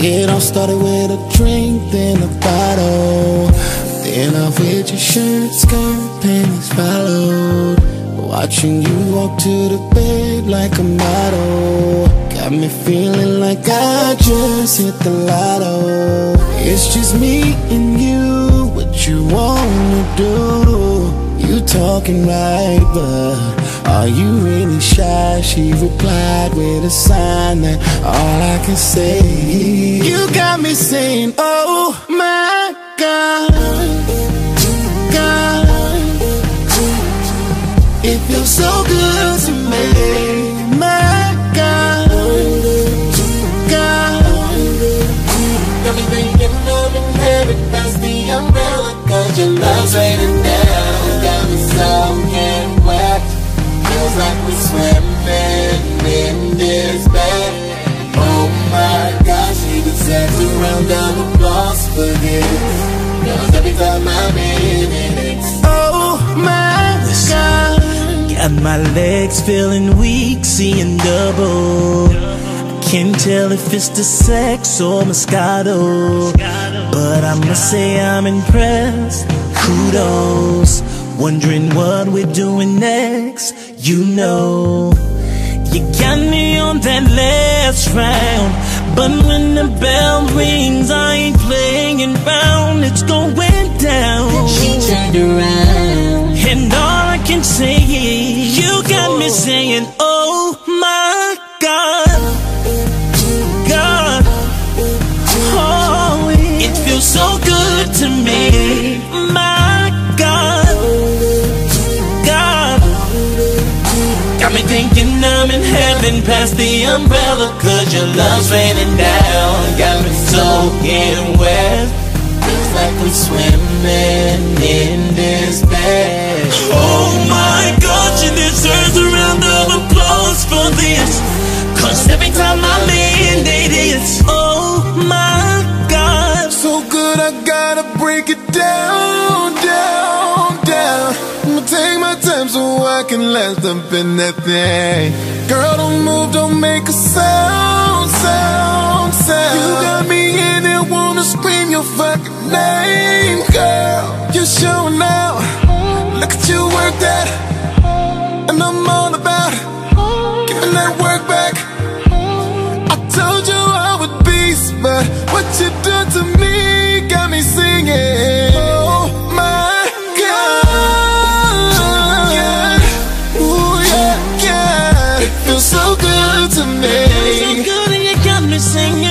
It all started with a drink, then a bottle. Then off with your shirt, skirt, panties followed. Watching you walk to the bed like a model. Got me feeling like I just hit the lotto. It's just me and you, what you wanna do? You talking right, but are you really shy? She replied with a sign that all I can say. You got me saying, oh my God, God. It feels so good to me, my God, God. Got me thinking of in heaven, that's the umbrella, cause your love's raining down. Got me wet, feels like we're swimming in this bed. Oh my gosh, she deserves a round of applause for this. Cause every time I'm in it, oh my God. Got my legs feeling weak, seeing double. Can't tell if it's the sex or Moscato. But I must say I'm impressed. Kudos. Wondering what we're doing next. You know, you got me on that last round. But when the bell rings, I ain't playing around. It's going down. She turned around. And all I can say Heaven past the umbrella, cause your love's raining down. Got me soaking wet. Feels like we're swimming in this bed. Oh my God, she deserves a round of applause for this. Cause every time I'm in it, it's oh my God. So good, I gotta break it down, take my time so I can last up in that thing. Girl, don't move, don't make a sound, sound, sound. You got me in it, wanna scream your fucking name, girl. You're showing out. Look at you work that, and I'm all about giving that work back. I told you I would be, but what you done sing